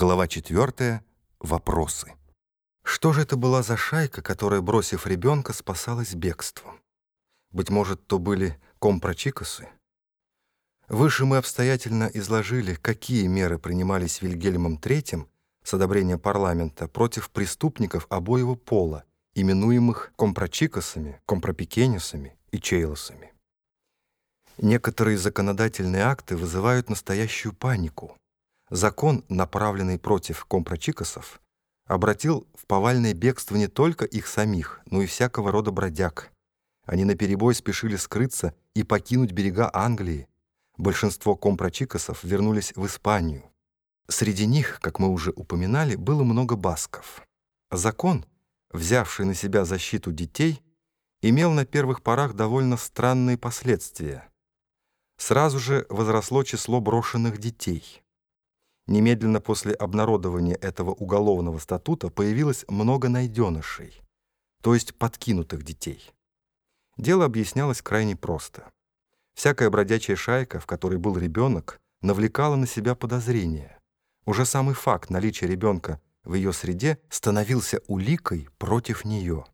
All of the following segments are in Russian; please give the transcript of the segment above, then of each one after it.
Глава 4. Вопросы. Что же это была за шайка, которая, бросив ребенка, спасалась бегством? Быть может, то были компрочикосы? Выше мы обстоятельно изложили, какие меры принимались Вильгельмом III с одобрения парламента против преступников обоего пола, именуемых компрочикосами, компропикенисами и чейлосами. Некоторые законодательные акты вызывают настоящую панику. Закон, направленный против компрочикосов, обратил в повальное бегство не только их самих, но и всякого рода бродяг. Они наперебой спешили скрыться и покинуть берега Англии. Большинство компрочикосов вернулись в Испанию. Среди них, как мы уже упоминали, было много басков. Закон, взявший на себя защиту детей, имел на первых порах довольно странные последствия. Сразу же возросло число брошенных детей. Немедленно после обнародования этого уголовного статута появилось много найденышей, то есть подкинутых детей. Дело объяснялось крайне просто. Всякая бродячая шайка, в которой был ребенок, навлекала на себя подозрения. Уже самый факт наличия ребенка в ее среде становился уликой против нее.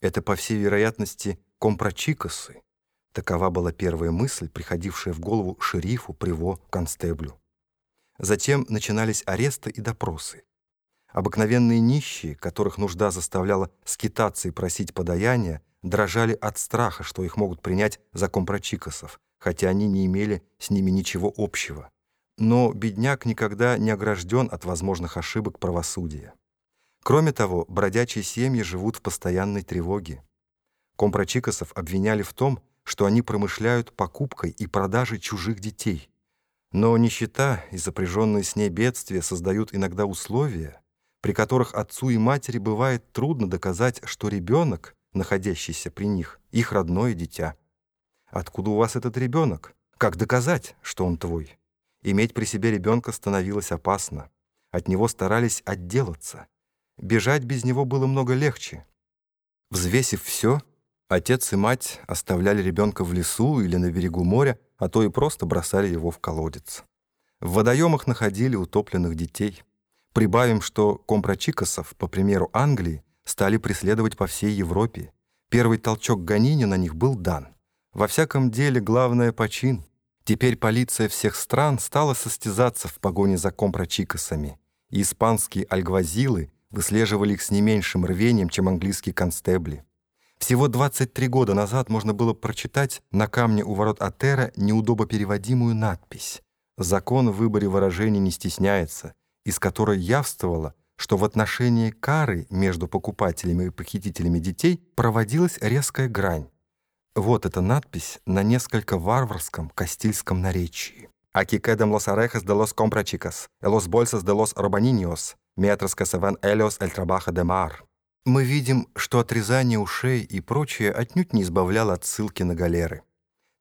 Это, по всей вероятности, компрочикосы, Такова была первая мысль, приходившая в голову шерифу, приво, констеблю. Затем начинались аресты и допросы. Обыкновенные нищие, которых нужда заставляла скитаться и просить подаяния, дрожали от страха, что их могут принять за компрочикосов, хотя они не имели с ними ничего общего. Но бедняк никогда не огражден от возможных ошибок правосудия. Кроме того, бродячие семьи живут в постоянной тревоге. Компрочикосов обвиняли в том, что они промышляют покупкой и продажей чужих детей. Но нищета и запряженные с ней бедствия создают иногда условия, при которых отцу и матери бывает трудно доказать, что ребенок, находящийся при них, их родное дитя. Откуда у вас этот ребенок? Как доказать, что он твой? Иметь при себе ребенка становилось опасно. От него старались отделаться. Бежать без него было много легче. Взвесив все, Отец и мать оставляли ребенка в лесу или на берегу моря, а то и просто бросали его в колодец. В водоемах находили утопленных детей. Прибавим, что компрочикосов, по примеру Англии, стали преследовать по всей Европе. Первый толчок гонения на них был дан. Во всяком деле, главное — почин. Теперь полиция всех стран стала состязаться в погоне за компрочикосами, и испанские альгвазилы выслеживали их с не меньшим рвением, чем английские констебли. Всего 23 года назад можно было прочитать на камне у ворот Атера неудобопереводимую надпись «Закон в выборе выражений не стесняется», из которой явствовало, что в отношении кары между покупателями и похитителями детей проводилась резкая грань. Вот эта надпись на несколько варварском кастильском наречии. «Aquí quedan los orejas de los comprachicas, los bolsas de los robaniños, mientras que se ven ellos el trabajo de mar». Мы видим, что отрезание ушей и прочее отнюдь не избавляло от ссылки на галеры.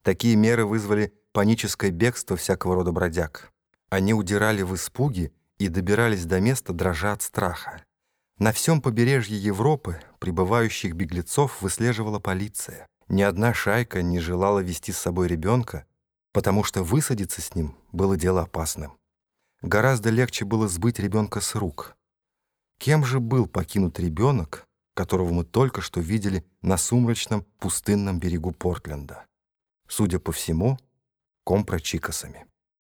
Такие меры вызвали паническое бегство всякого рода бродяг. Они удирали в испуге и добирались до места, дрожа от страха. На всем побережье Европы прибывающих беглецов выслеживала полиция. Ни одна шайка не желала вести с собой ребенка, потому что высадиться с ним было дело опасным. Гораздо легче было сбыть ребенка с рук — Кем же был покинут ребенок, которого мы только что видели на сумрачном пустынном берегу Портленда? Судя по всему, компрочикосами.